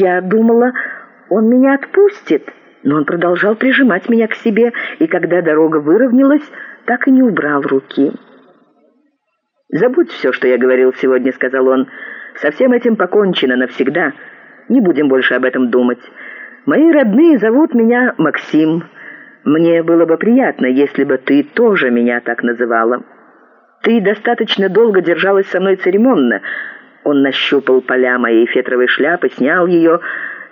Я думала, он меня отпустит, но он продолжал прижимать меня к себе, и когда дорога выровнялась, так и не убрал руки. «Забудь все, что я говорил сегодня», — сказал он. «Со всем этим покончено навсегда. Не будем больше об этом думать. Мои родные зовут меня Мне было бы приятно, если бы ты тоже меня так называла. Ты достаточно долго держалась со мной церемонно». Он нащупал поля моей фетровой шляпы, снял ее,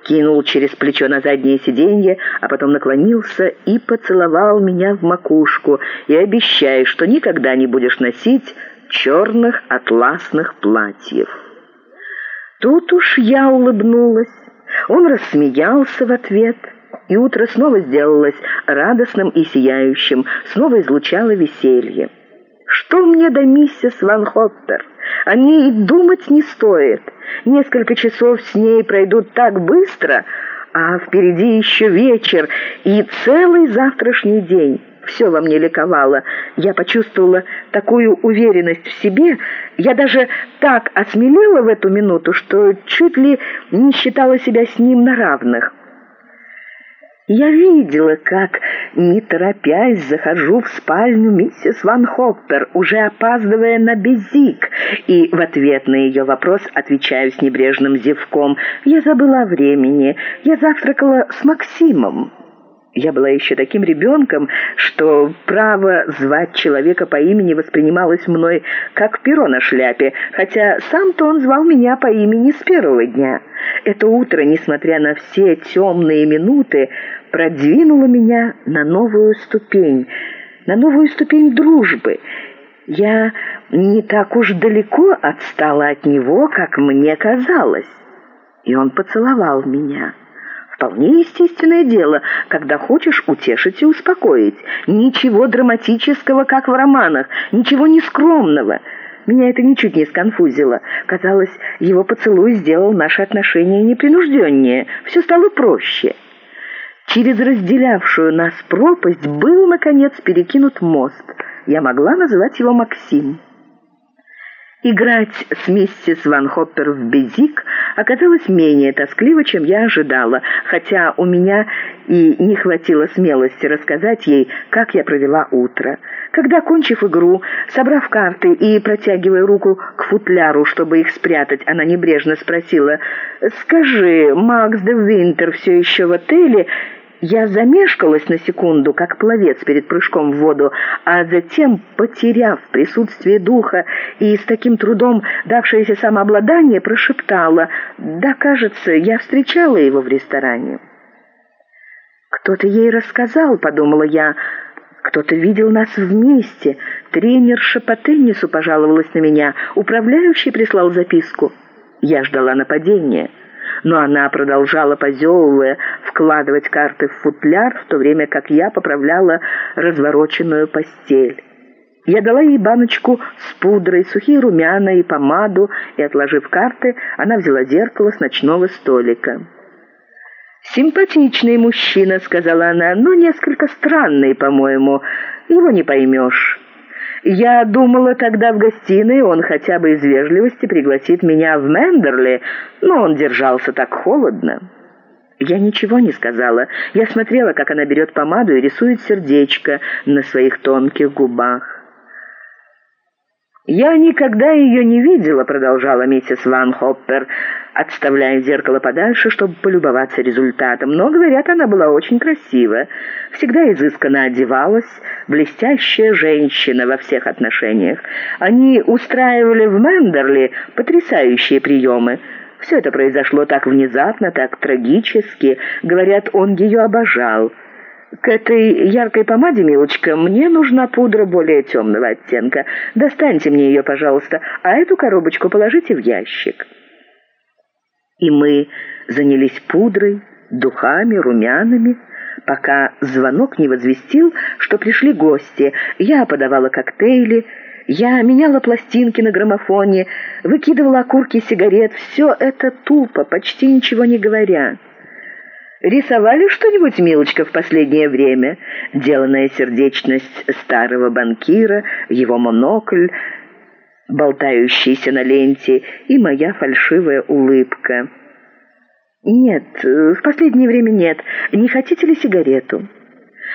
кинул через плечо на заднее сиденье, а потом наклонился и поцеловал меня в макушку, и обещай, что никогда не будешь носить черных атласных платьев. Тут уж я улыбнулась. Он рассмеялся в ответ, и утро снова сделалось радостным и сияющим, снова излучало веселье. Что мне до миссис Ван Хоттер? О ней и думать не стоит. Несколько часов с ней пройдут так быстро, а впереди еще вечер и целый завтрашний день. Все во мне ликовало. Я почувствовала такую уверенность в себе, я даже так осмелела в эту минуту, что чуть ли не считала себя с ним на равных. Я видела, как, не торопясь, захожу в спальню миссис Ван Хоппер, уже опаздывая на безик, и в ответ на ее вопрос отвечаю с небрежным зевком. Я забыла времени, я завтракала с Максимом. Я была еще таким ребенком, что право звать человека по имени воспринималось мной как перо на шляпе, хотя сам-то он звал меня по имени с первого дня. Это утро, несмотря на все темные минуты, продвинуло меня на новую ступень, на новую ступень дружбы. Я не так уж далеко отстала от него, как мне казалось. И он поцеловал меня. Вполне естественное дело, когда хочешь утешить и успокоить. Ничего драматического, как в романах, ничего нескромного. Меня это ничуть не сконфузило. Казалось, его поцелуй сделал наши отношения непринужденнее. Все стало проще. Через разделявшую нас пропасть был, наконец, перекинут мост. Я могла называть его Максим. Играть с миссис ВанОппер в безик оказалось менее тоскливо, чем я ожидала, хотя у меня и не хватило смелости рассказать ей, как я провела утро. Когда, кончив игру, собрав карты и протягивая руку к футляру, чтобы их спрятать, она небрежно спросила, «Скажи,Акс де Все еще в отеле?» Я замешкалась на секунду, как пловец перед прыжком в воду, а затем, потеряв присутствие духа и с таким трудом давшееся самообладание, прошептала «Да, кажется, я встречала его в ресторане». «Кто-то ей рассказал», — подумала я, — «кто-то видел нас вместе. Тренерша по теннису пожаловалась на меня, управляющий прислал записку. Я ждала нападения» но она продолжала, позевывая, вкладывать карты в футляр, в то время как я поправляла развороченную постель. Я дала ей баночку с пудрой, сухие румяна и помаду, и, отложив карты, она взяла зеркало с ночного столика. «Симпатичный мужчина», — сказала она, — «но несколько странный, по-моему. Его не поймешь». Я думала, тогда в гостиной он хотя бы из вежливости пригласит меня в Мендерли, но он держался так холодно. Я ничего не сказала. Я смотрела, как она берет помаду и рисует сердечко на своих тонких губах. «Я никогда ее не видела», — продолжала миссис Ван Хоппер, отставляя зеркало подальше, чтобы полюбоваться результатом. «Но, говорят, она была очень красива, всегда изысканно одевалась, блестящая женщина во всех отношениях. Они устраивали в Мендерли потрясающие приемы». Все это произошло так внезапно, так трагически. Говорят, он ее обожал. «К этой яркой помаде, милочка, мне нужна пудра более темного оттенка. Достаньте мне ее, пожалуйста, а эту коробочку положите в ящик». И мы занялись пудрой, духами, румянами, пока звонок не возвестил, что пришли гости. Я подавала коктейли, я меняла пластинки на граммофоне, выкидывала окурки сигарет. Все это тупо, почти ничего не говоря. Рисовали что-нибудь, милочка, в последнее время? Деланная сердечность старого банкира, его монокль, болтающийся на ленте, и моя фальшивая улыбка. «Нет, в последнее время нет. Не хотите ли сигарету?»